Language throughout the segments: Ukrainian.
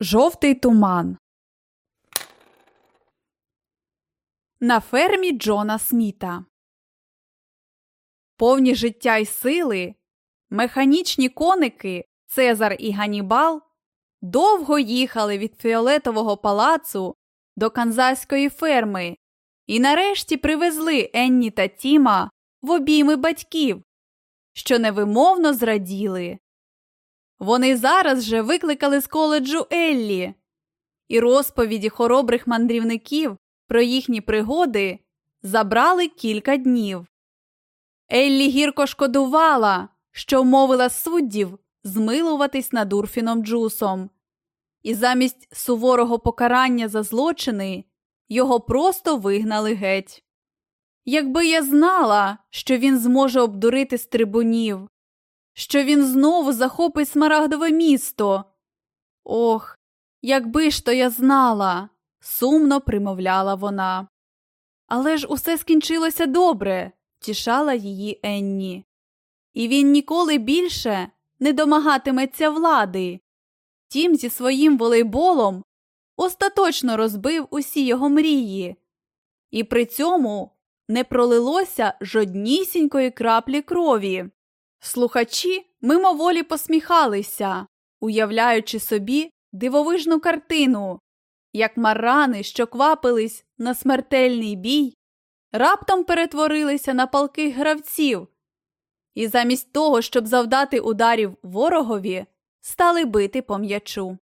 Жовтий туман. На фермі Джона Сміта. Повні життя й сили. Механічні коники Цезар і Ганібал довго їхали від фіолетового палацу до канзаської ферми і нарешті привезли Енні та Тіма в обійми батьків, що невимовно зраділи. Вони зараз же викликали з коледжу Еллі, і розповіді хоробрих мандрівників про їхні пригоди забрали кілька днів. Еллі гірко шкодувала, що вмовила суддів змилуватись над Урфіном Джусом, і замість суворого покарання за злочини його просто вигнали геть. Якби я знала, що він зможе обдурити з трибунів, що він знову захопить смарагдове місто. Ох, якби ж то я знала, сумно примовляла вона. Але ж усе скінчилося добре, тішала її Енні. І він ніколи більше не домагатиметься влади. Тім зі своїм волейболом остаточно розбив усі його мрії, і при цьому не пролилося жоднісінької краплі крові. Слухачі мимоволі посміхалися, уявляючи собі дивовижну картину, як марани, що квапились на смертельний бій, раптом перетворилися на палких гравців, і замість того, щоб завдати ударів ворогові, стали бити по м'ячу.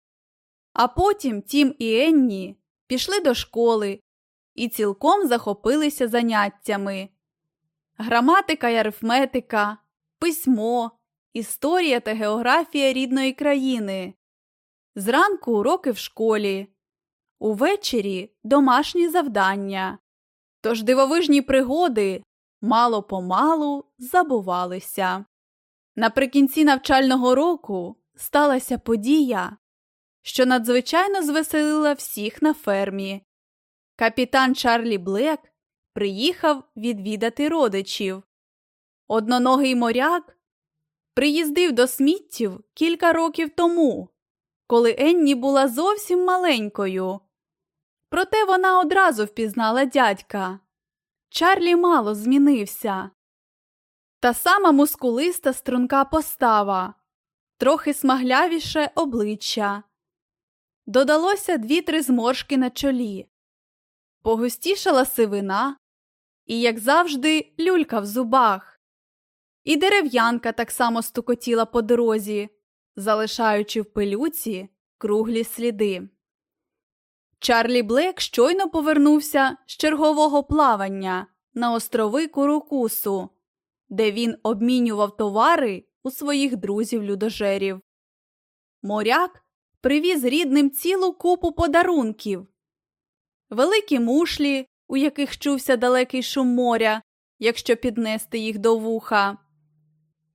А потім Тім і Енні пішли до школи і цілком захопилися заняттями. Граматика й арифметика письмо, історія та географія рідної країни. Зранку уроки в школі, увечері домашні завдання. Тож дивовижні пригоди мало помалу забувалися. Наприкінці навчального року сталася подія, що надзвичайно звеселила всіх на фермі. Капітан Чарлі Блек приїхав відвідати родичів. Одноногий моряк приїздив до сміттів кілька років тому, коли Енні була зовсім маленькою. Проте вона одразу впізнала дядька. Чарлі мало змінився. Та сама мускулиста струнка постава, трохи смаглявіше обличчя. Додалося дві-три зморшки на чолі, погустішала сивина і, як завжди, люлька в зубах. І дерев'янка так само стукотіла по дорозі, залишаючи в пилюці круглі сліди. Чарлі Блек щойно повернувся з чергового плавання на острови Курукусу, де він обмінював товари у своїх друзів-людожерів. Моряк привіз рідним цілу купу подарунків, великі мушлі, у яких чувся далекий шум моря, якщо піднести їх до вуха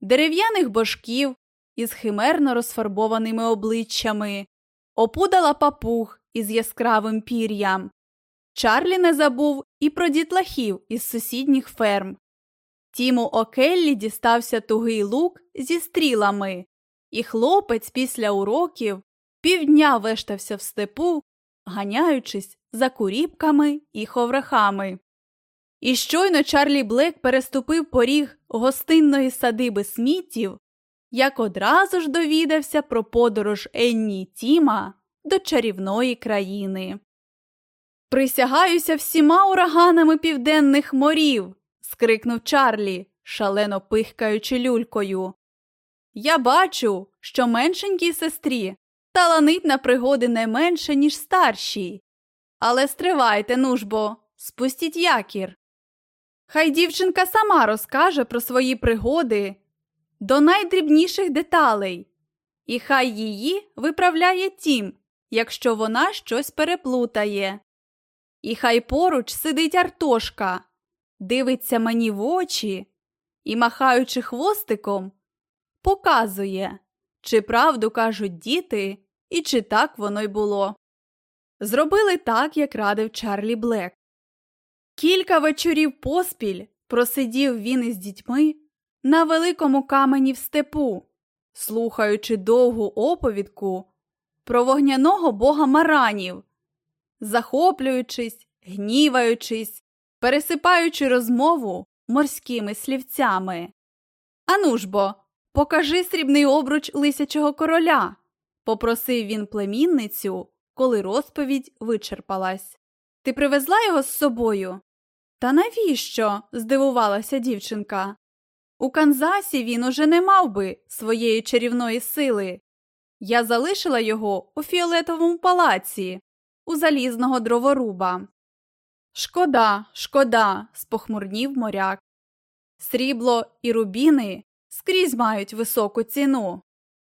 дерев'яних божків із химерно розфарбованими обличчями, опудала папуг із яскравим пір'ям. Чарлі не забув і про дітлахів із сусідніх ферм. Тіму Океллі дістався тугий лук зі стрілами, і хлопець після уроків півдня вештався в степу, ганяючись за куріпками і ховрахами. І щойно Чарлі Блек переступив поріг гостинної садиби сміттів, як одразу ж довідався про подорож Енні Тіма до чарівної країни. Присягаюся всіма ураганами південних морів. скрикнув Чарлі, шалено пихкаючи люлькою. Я бачу, що меншенькій сестрі таланить на пригоди не менше, ніж старшій. Але стривайте, нужбо, спустіть якір. Хай дівчинка сама розкаже про свої пригоди до найдрібніших деталей, і хай її виправляє тім, якщо вона щось переплутає. І хай поруч сидить Артошка, дивиться мені в очі і, махаючи хвостиком, показує, чи правду кажуть діти, і чи так воно й було. Зробили так, як радив Чарлі Блек. Кілька вечорів поспіль просидів він із дітьми на великому камені в степу, слухаючи довгу оповідку про вогняного бога маранів, захоплюючись, гніваючись, пересипаючи розмову морськими слівцями. Ану ж бо, покажи срібний обруч лисячого короля, попросив він племінницю, коли розповідь вичерпалась. Ти привезла його з собою? Та навіщо? здивувалася дівчинка. У Канзасі він уже не мав би своєї чарівної сили. Я залишила його у фіолетовому палаці, у залізного дроворуба. Шкода, шкода, спохмурнів моряк. Срібло і рубіни скрізь мають високу ціну.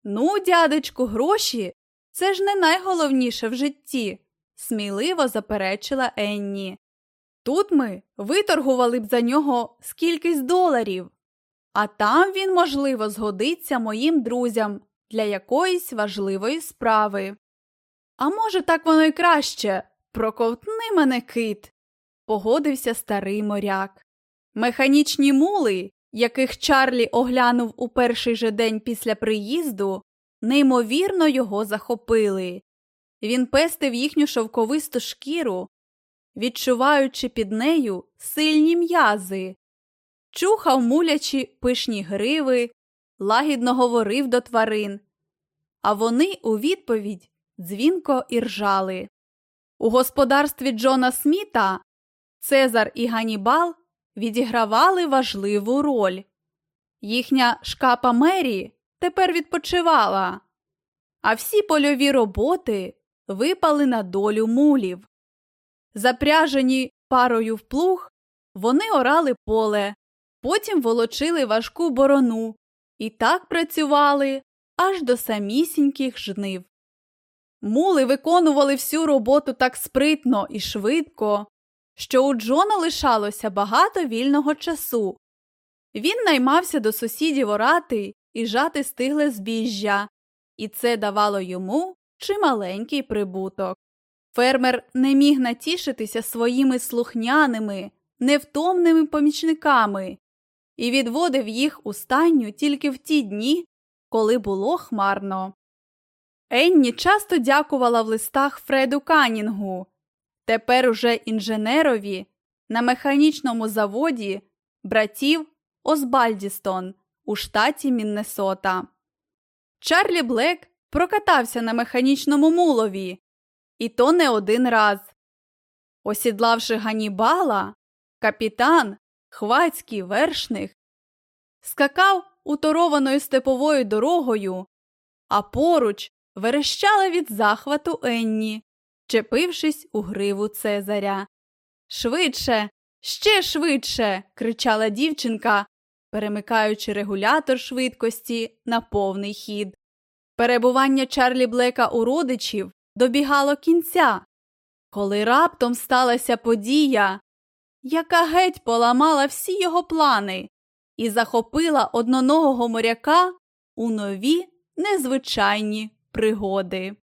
Ну, дядечку, гроші це ж не найголовніше в житті, сміливо заперечила Енні. Тут ми виторгували б за нього скількись доларів, а там він, можливо, згодиться моїм друзям для якоїсь важливої справи. А може, так воно й краще проковтни мене кит, погодився старий моряк. Механічні мули, яких Чарлі оглянув у перший же день після приїзду, неймовірно його захопили. Він пестив їхню шовковисту шкіру, відчуваючи під нею сильні м'язи, чухав мулячі пишні гриви, лагідно говорив до тварин, а вони у відповідь дзвінко іржали. У господарстві Джона Сміта Цезар і Ганібал відігравали важливу роль. Їхня шкапа Мері тепер відпочивала, а всі польові роботи випали на долю мулів. Запряжені парою в плуг, вони орали поле, потім волочили важку борону і так працювали аж до самісіньких жнив. Мули виконували всю роботу так спритно і швидко, що у Джона лишалося багато вільного часу. Він наймався до сусідів орати і жати стигле збіжжя, і це давало йому чималенький прибуток. Фермер не міг натішитися своїми слухняними, невтомними помічниками і відводив їх у стайню тільки в ті дні, коли було хмарно. Енні часто дякувала в листах Фреду Канінгу, тепер уже інженерові на механічному заводі братів Осбальдістон у штаті Міннесота. Чарлі Блек прокатався на механічному мулові, і то не один раз. Осідлавши Ганібала, капітан, хвацький вершник, скакав уторованою степовою дорогою, а поруч верещала від захвату Енні, чепившись у гриву Цезаря. Швидше, ще швидше. кричала дівчинка, перемикаючи регулятор швидкості на повний хід. Перебування Чарлі Блека у родичів добігало кінця, коли раптом сталася подія, яка геть поламала всі його плани і захопила одноногого моряка у нові незвичайні пригоди.